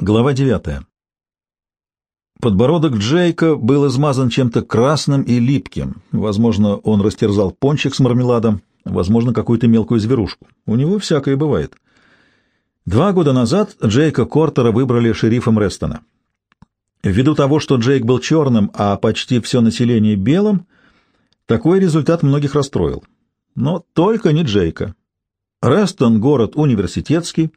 Глава девятая. Подбородок Джейка был измазан чем-то красным и липким. Возможно, он растерзал пончик с мармеладом, возможно, какую-то мелкую зверушку. У него всякое бывает. Два года назад Джейка Кортера выбрали шерифом Рестона. Ввиду того, что Джейк был черным, а почти все население белым, такой результат многих расстроил. Но только не Джейка. Рестон — город университетский,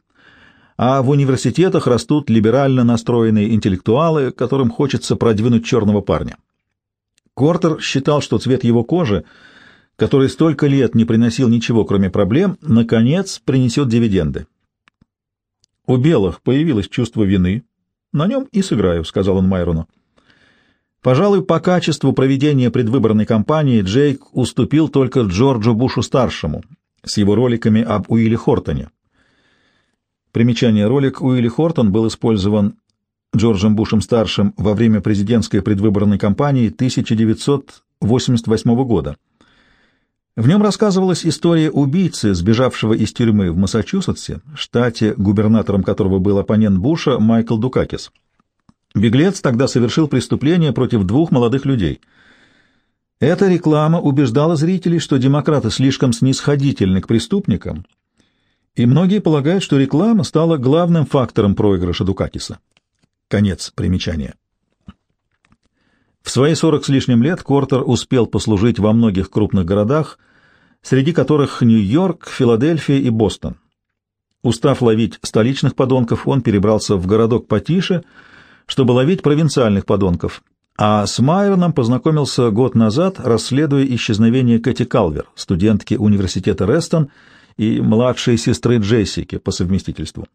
а в университетах растут либерально настроенные интеллектуалы, которым хочется продвинуть черного парня. Кортер считал, что цвет его кожи, который столько лет не приносил ничего, кроме проблем, наконец принесет дивиденды. У белых появилось чувство вины. На нем и сыграю, — сказал он Майрону. Пожалуй, по качеству проведения предвыборной кампании Джейк уступил только Джорджу Бушу-старшему с его роликами об Уилле Хортоне. Примечание. Ролик Уилли Хортон был использован Джорджем Бушем-старшим во время президентской предвыборной кампании 1988 года. В нем рассказывалась история убийцы, сбежавшего из тюрьмы в Массачусетсе, штате, губернатором которого был оппонент Буша Майкл Дукакис. Беглец тогда совершил преступление против двух молодых людей. Эта реклама убеждала зрителей, что демократы слишком снисходительны к преступникам — и многие полагают, что реклама стала главным фактором проигрыша Дукакиса. Конец примечания. В свои сорок с лишним лет Кортер успел послужить во многих крупных городах, среди которых Нью-Йорк, Филадельфия и Бостон. Устав ловить столичных подонков, он перебрался в городок потише, чтобы ловить провинциальных подонков, а с Майроном познакомился год назад, расследуя исчезновение Кэти Калвер, студентки университета Рестон, и младшей сестры Джессики по совместительству.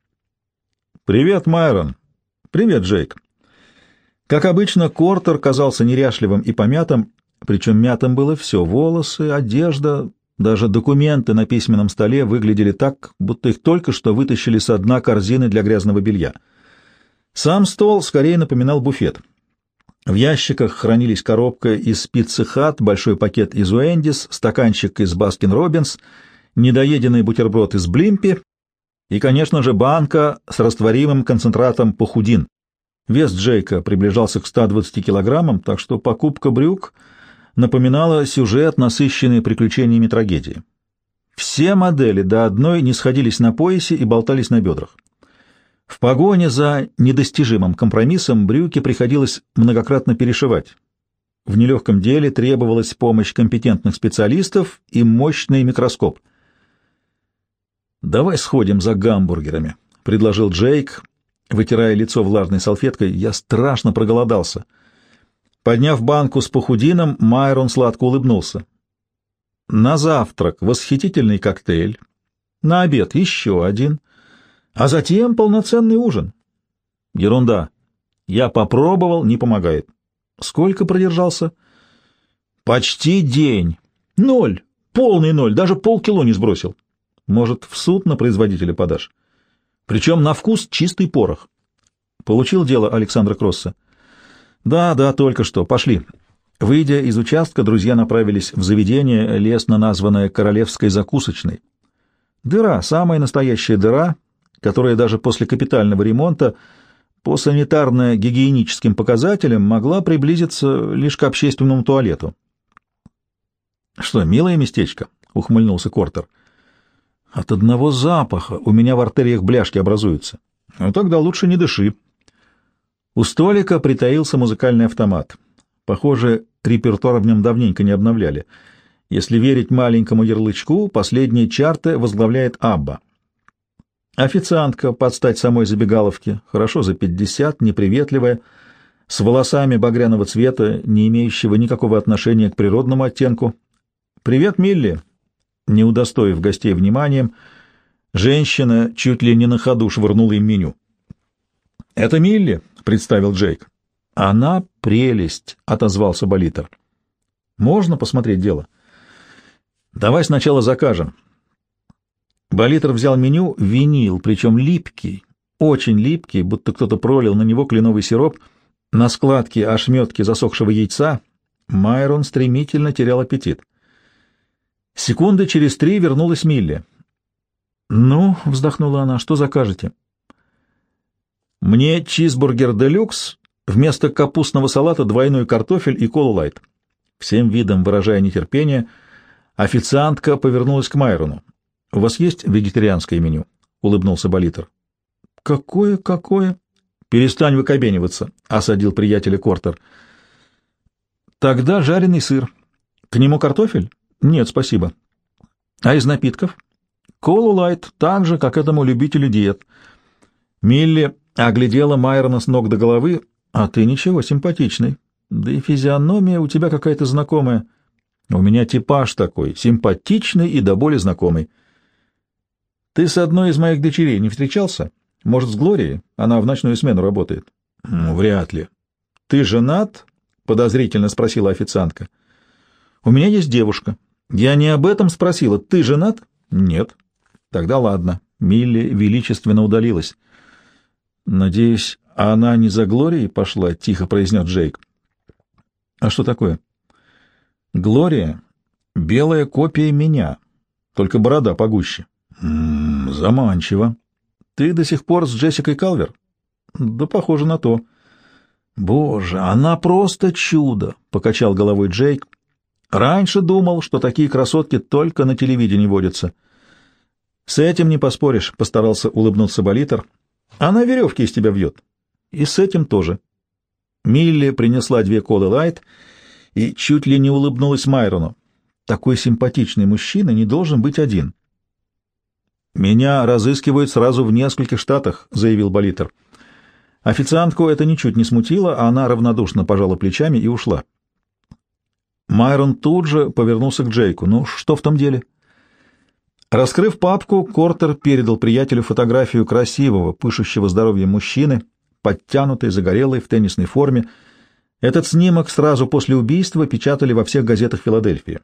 «Привет, Майрон!» «Привет, Джейк!» Как обычно, Кортер казался неряшливым и помятым, причем мятым было все — волосы, одежда, даже документы на письменном столе выглядели так, будто их только что вытащили со дна корзины для грязного белья. Сам стол скорее напоминал буфет. В ящиках хранились коробка из Pizza Hut, большой пакет из Wendy's, стаканчик из Baskin Robbins — недоеденный бутерброд из Blimpie и, конечно же, банка с растворимым концентратом похудин. Вес Джейка приближался к 120 килограммам, так что покупка брюк напоминала сюжет, насыщенный приключениями трагедии. Все модели до одной не сходились на поясе и болтались на бедрах. В погоне за недостижимым компромиссом брюки приходилось многократно перешивать. В нелегком деле требовалась помощь компетентных специалистов и мощный микроскоп — «Давай сходим за гамбургерами», — предложил Джейк, вытирая лицо влажной салфеткой. «Я страшно проголодался». Подняв банку с похудином, Майрон сладко улыбнулся. «На завтрак восхитительный коктейль, на обед еще один, а затем полноценный ужин». «Ерунда. Я попробовал, не помогает». «Сколько продержался?» «Почти день. Ноль. Полный ноль. Даже полкило не сбросил». Может, в суд на производителя подашь? Причем на вкус чистый порох. Получил дело Александра Кросса? Да, да, только что. Пошли. Выйдя из участка, друзья направились в заведение, лестно названное Королевской закусочной. Дыра, самая настоящая дыра, которая даже после капитального ремонта по санитарно-гигиеническим показателям могла приблизиться лишь к общественному туалету. — Что, милое местечко? — ухмыльнулся Кортер. — от одного запаха у меня в артериях бляшки образуются. Ну тогда лучше не дыши. У столика притаился музыкальный автомат. Похоже, репертуар в нем давненько не обновляли. Если верить маленькому ярлычку, последние чарты возглавляет Абба. Официантка под стать самой забегаловки, хорошо за пятьдесят, неприветливая, с волосами багряного цвета, не имеющего никакого отношения к природному оттенку. «Привет, Милли!» Не удостоив гостей вниманием, женщина чуть ли не на ходу швырнула им меню. «Это Милли», — представил Джейк. «Она прелесть», — отозвался Болитер. «Можно посмотреть дело?» «Давай сначала закажем». Болитер взял меню, винил, причем липкий, очень липкий, будто кто-то пролил на него кленовый сироп, на складке ошметки засохшего яйца. Майрон стремительно терял аппетит. Секунды через три вернулась Милли. «Ну», — вздохнула она, — «что закажете?» Мне чизбургер делюкс, вместо капустного салата двойной картофель и колу лайт. Всем видом выражая нетерпение, официантка повернулась к Майрону. — У вас есть вегетарианское меню? — улыбнулся Болитер. — Какое, какое? — Перестань выкобениваться, — осадил приятеля Кортер. — Тогда жареный сыр. К нему картофель? — Нет, спасибо. — А из напитков? — Колу лайт, так же, как этому любителю диет. Милли оглядела Майрона с ног до головы. — А ты ничего, симпатичный. Да и физиономия у тебя какая-то знакомая. У меня типаж такой, симпатичный и до боли знакомый. Ты с одной из моих дочерей не встречался? Может, с Глорией? Она в ночную смену работает. Вряд ли. Ты женат? Подозрительно спросила официантка. У меня есть девушка. Я не об этом спросила. Ты женат? Нет. Тогда ладно. Милли величественно удалилась. Надеюсь, она не за Глорией пошла, тихо произнес Джейк. А что такое? Глория — белая копия меня, только борода погуще. М -м, заманчиво. Ты до сих пор с Джессикой Калвер? Да похоже на то. Боже, она просто чудо, покачал головой Джейк. Раньше думал, что такие красотки только на телевидении водятся. С этим не поспоришь, постарался улыбнуться Болитер. Она веревки из тебя вьет. И с этим тоже. Милли принесла две колы лайт и чуть ли не улыбнулась Майрону. Такой симпатичный мужчина не должен быть один. «Меня разыскивают сразу в нескольких штатах», — заявил Болитер. Официантку это ничуть не смутило, а она равнодушно пожала плечами и ушла. Майрон тут же повернулся к Джейку. «Ну, что в том деле?» Раскрыв папку, Кортер передал приятелю фотографию красивого, пышущего здоровьем мужчины — подтянутый, загорелый, в теннисной форме. Этот снимок сразу после убийства печатали во всех газетах Филадельфии.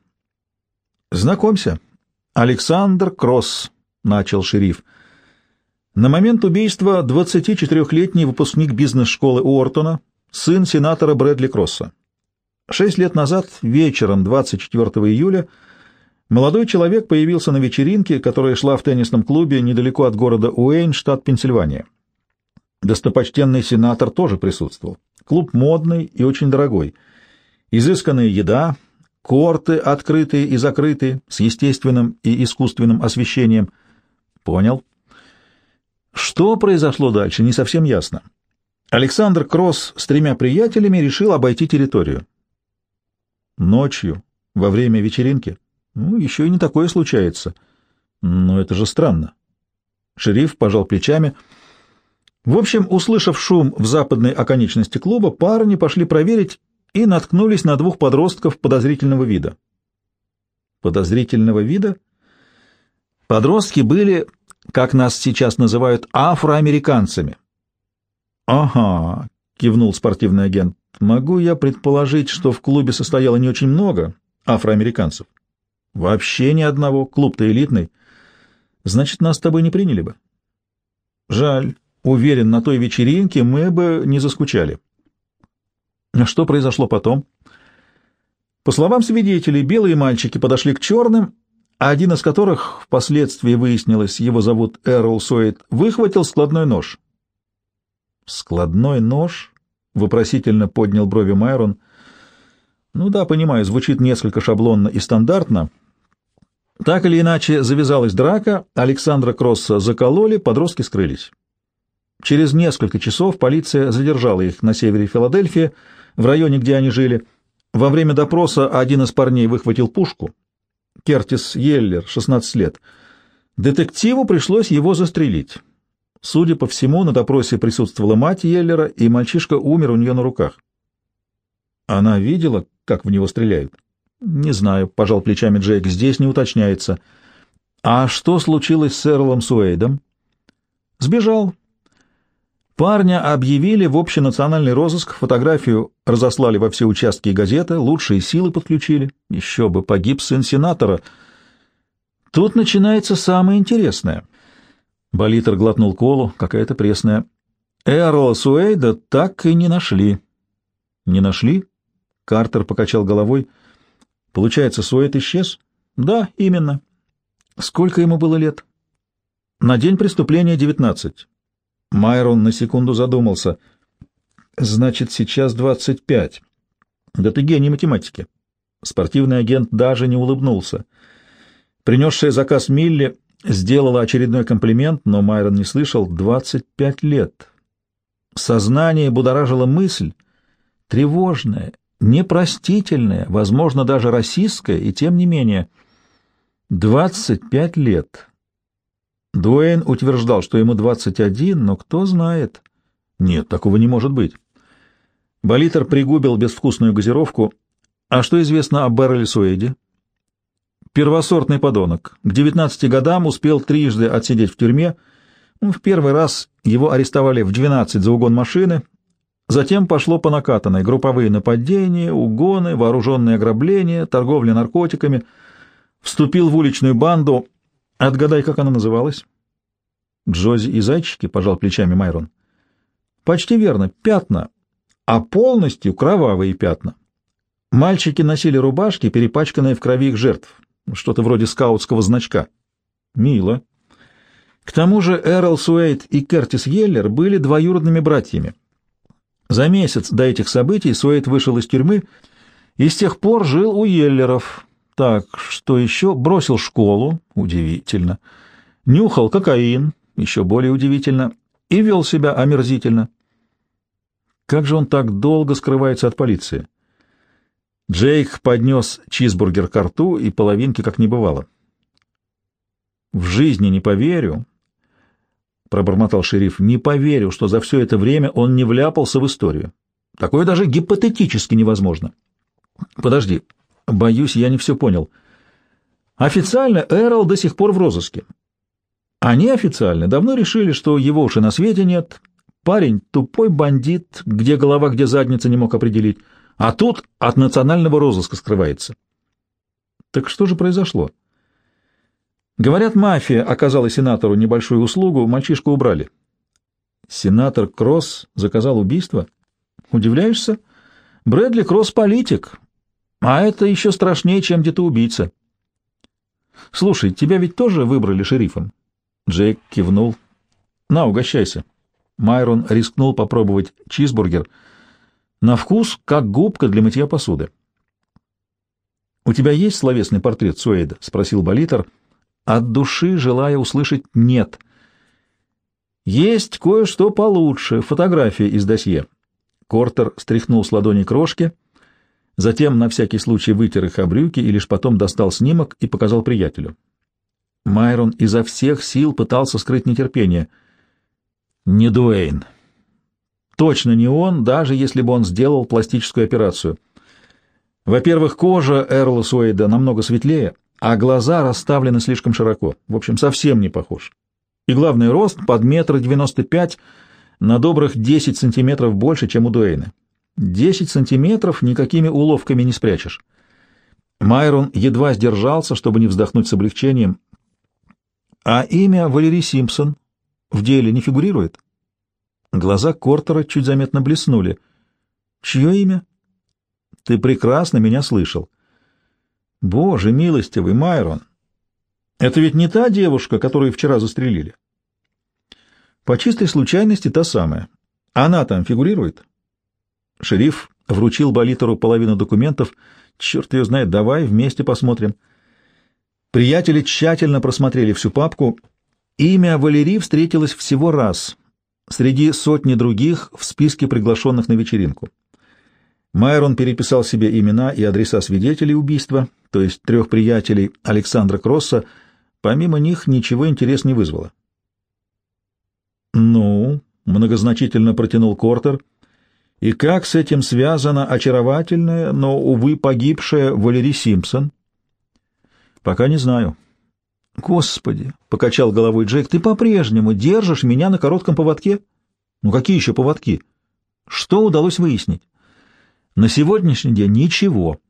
«Знакомься, Александр Кросс», — начал шериф. На момент убийства 24-летний выпускник бизнес-школы Уортона, сын сенатора Брэдли Кросса. Шесть лет назад, вечером 24 июля, молодой человек появился на вечеринке, которая шла в теннисном клубе недалеко от города Уэйн, штат Пенсильвания. Достопочтенный сенатор тоже присутствовал. Клуб модный и очень дорогой. Изысканная еда, корты открытые и закрытые, с естественным и искусственным освещением. Понял. Что произошло дальше, не совсем ясно. Александр Кросс с тремя приятелями решил обойти территорию. Ночью, во время вечеринки. Ну, еще и не такое случается. Но это же странно. Шериф пожал плечами — в общем, услышав шум в западной оконечности клуба, парни пошли проверить и наткнулись на двух подростков подозрительного вида. Подозрительного вида? Подростки были, как нас сейчас называют, афроамериканцами. «Ага», — кивнул спортивный агент, — «могу я предположить, что в клубе состояло не очень много афроамериканцев?» «Вообще ни одного, клуб-то элитный. Значит, нас с тобой не приняли бы». «Жаль». Уверен, на той вечеринке мы бы не заскучали. Что произошло потом? По словам свидетелей, белые мальчики подошли к черным, а один из которых, впоследствии выяснилось, его зовут Эрл Суэйт, выхватил складной нож. «Складной нож?» — вопросительно поднял брови Майрон. «Ну да, понимаю, звучит несколько шаблонно и стандартно». Так или иначе, завязалась драка, Александра Кросса закололи, подростки скрылись. Через несколько часов полиция задержала их на севере Филадельфии, в районе, где они жили. Во время допроса один из парней выхватил пушку. Кертис Йеллер, 16 лет. Детективу пришлось его застрелить. Судя по всему, на допросе присутствовала мать Йеллера, и мальчишка умер у нее на руках. Она видела, как в него стреляют? Не знаю, пожал плечами Джейк, здесь не уточняется. А что случилось с Эрлом Суэйдом? Сбежал, Парня объявили в общенациональный розыск, фотографию разослали во все участки и газеты, лучшие силы подключили. Еще бы, погиб сын сенатора. Тут начинается самое интересное. Болитер глотнул колу, какая-то пресная. Эрла Суэйда так и не нашли. Не нашли? Картер покачал головой. Получается, Суэйд исчез? Да, именно. Сколько ему было лет? На день преступления девятнадцать. Майрон на секунду задумался. Значит, сейчас двадцать пять. Да ты гений математики. Спортивный агент даже не улыбнулся. Принесшая заказ Милли сделала очередной комплимент, но Майрон не слышал. Двадцать пять лет. Сознание будоражило мысль, тревожная, непростительная, возможно, даже расистская, и тем не менее. Двадцать пять лет. Дуэйн утверждал, что ему двадцать один, но кто знает. Нет, такого не может быть. Болитер пригубил безвкусную газировку. А что известно о Берреле Суэйде? Первосортный подонок. К 19 годам успел трижды отсидеть в тюрьме. В первый раз его арестовали в 12 за угон машины. Затем пошло по накатанной. Групповые нападения, угоны, вооруженные ограбления, торговля наркотиками. Вступил в уличную банду. Отгадай, как она называлась? Джози и зайчики, пожал плечами Майрон. Почти верно. Пятна. А полностью кровавые пятна. Мальчики носили рубашки, перепачканные в крови их жертв. Что-то вроде скаутского значка. Мило. К тому же Эрл Суэйт и Кертис Йеллер были двоюродными братьями. За месяц до этих событий Суэйт вышел из тюрьмы и с тех пор жил у Йеллеров. Так, что еще? Бросил школу. Удивительно. Нюхал кокаин. Еще более удивительно. И вел себя омерзительно. Как же он так долго скрывается от полиции? Джейк поднес чизбургер к рту, и половинки как не бывало. «В жизни не поверю», — пробормотал шериф, — «не поверю, что за все это время он не вляпался в историю. Такое даже гипотетически невозможно». «Подожди, боюсь, я не все понял. Официально Эрл до сих пор в розыске. Они официально давно решили, что его уж и на свете нет. Парень — тупой бандит, где голова, где задница не мог определить. А тут от национального розыска скрывается. Так что же произошло? Говорят, мафия оказала сенатору небольшую услугу, мальчишку убрали. Сенатор Кросс заказал убийство? Удивляешься? Брэдли Кросс политик, а это еще страшнее, чем где-то убийца. Слушай, тебя ведь тоже выбрали шерифом? Джейк кивнул. На, угощайся. Майрон рискнул попробовать чизбургер — на вкус, как губка для мытья посуды. «У тебя есть словесный портрет Суэйда?» — спросил Болитер, от души желая услышать «нет». «Есть кое-что получше, фотография из досье». Кортер стряхнул с ладони крошки, затем на всякий случай вытер их о брюки и лишь потом достал снимок и показал приятелю. Майрон изо всех сил пытался скрыть нетерпение. «Не Дуэйн», Точно не он, даже если бы он сделал пластическую операцию. Во-первых, кожа Эрла Суэйда намного светлее, а глаза расставлены слишком широко. В общем, совсем не похож. И главный рост под метр девяносто пять на добрых десять сантиметров больше, чем у Дуэйна. Десять сантиметров никакими уловками не спрячешь. Майрон едва сдержался, чтобы не вздохнуть с облегчением. А имя Валерий Симпсон в деле не фигурирует? Глаза Кортера чуть заметно блеснули. «Чье имя?» «Ты прекрасно меня слышал». «Боже милостивый, Майрон! Это ведь не та девушка, которую вчера застрелили?» «По чистой случайности та самая. Она там фигурирует?» Шериф вручил Болитеру половину документов. «Черт ее знает, давай вместе посмотрим». Приятели тщательно просмотрели всю папку. Имя Валерии встретилось всего раз — среди сотни других в списке приглашенных на вечеринку. Майрон переписал себе имена и адреса свидетелей убийства, то есть трех приятелей Александра Кросса, помимо них ничего интерес не вызвало. «Ну», — многозначительно протянул Кортер, — «и как с этим связана очаровательная, но, увы, погибшая Валерий Симпсон?» «Пока не знаю. «Господи!» — покачал головой Джек. «Ты по-прежнему держишь меня на коротком поводке?» «Ну какие еще поводки?» «Что удалось выяснить?» «На сегодняшний день ничего».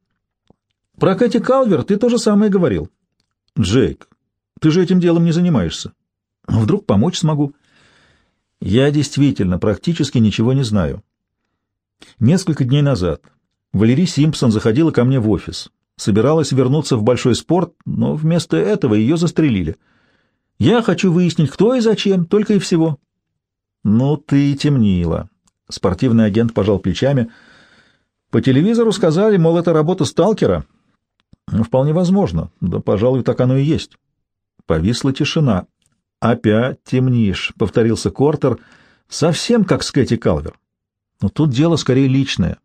«Про Кэти Калвер ты то же самое говорил». «Джейк, ты же этим делом не занимаешься. Вдруг помочь смогу?» «Я действительно практически ничего не знаю». Несколько дней назад Валерий Симпсон заходила ко мне в офис собиралась вернуться в большой спорт, но вместо этого ее застрелили. Я хочу выяснить, кто и зачем, только и всего. Ну, ты темнила. Спортивный агент пожал плечами. По телевизору сказали, мол, это работа сталкера. Ну, вполне возможно. Да, пожалуй, так оно и есть. Повисла тишина. «Опять темнишь», — повторился Кортер, совсем как Скэти Калвер. «Но тут дело скорее личное.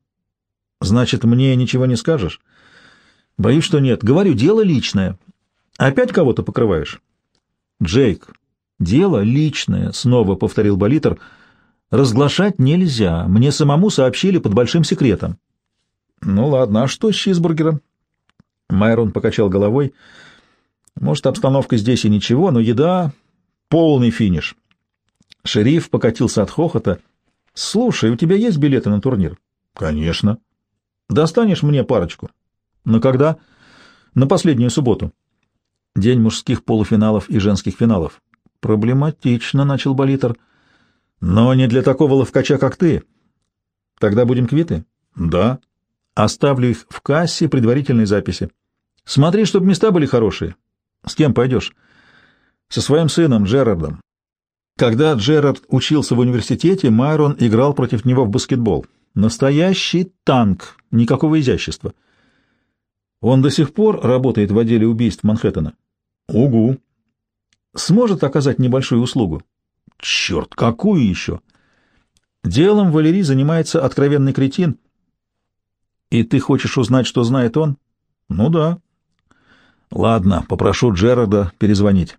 Значит, мне ничего не скажешь?» «Боюсь, что нет. Говорю, дело личное. Опять кого-то покрываешь?» «Джейк, дело личное», — снова повторил Болитер. «Разглашать нельзя. Мне самому сообщили под большим секретом». «Ну ладно, а что с чизбургером?» Майрон покачал головой. «Может, обстановка здесь и ничего, но еда Полный финиш. Шериф покатился от хохота. «Слушай, у тебя есть билеты на турнир?» «Конечно». «Достанешь мне парочку?» «На когда?» «На последнюю субботу». День мужских полуфиналов и женских финалов. «Проблематично», — начал Болитер. «Но не для такого ловкача, как ты. Тогда будем квиты?» «Да». «Оставлю их в кассе предварительной записи. Смотри, чтобы места были хорошие. С кем пойдешь?» со своим сыном Джерардом. Когда Джерард учился в университете, Майрон играл против него в баскетбол. Настоящий танк, никакого изящества. Он до сих пор работает в отделе убийств Манхэттена. Угу. Сможет оказать небольшую услугу? Черт, какую еще? Делом Валерий занимается откровенный кретин. И ты хочешь узнать, что знает он? Ну да. Ладно, попрошу Джерарда перезвонить.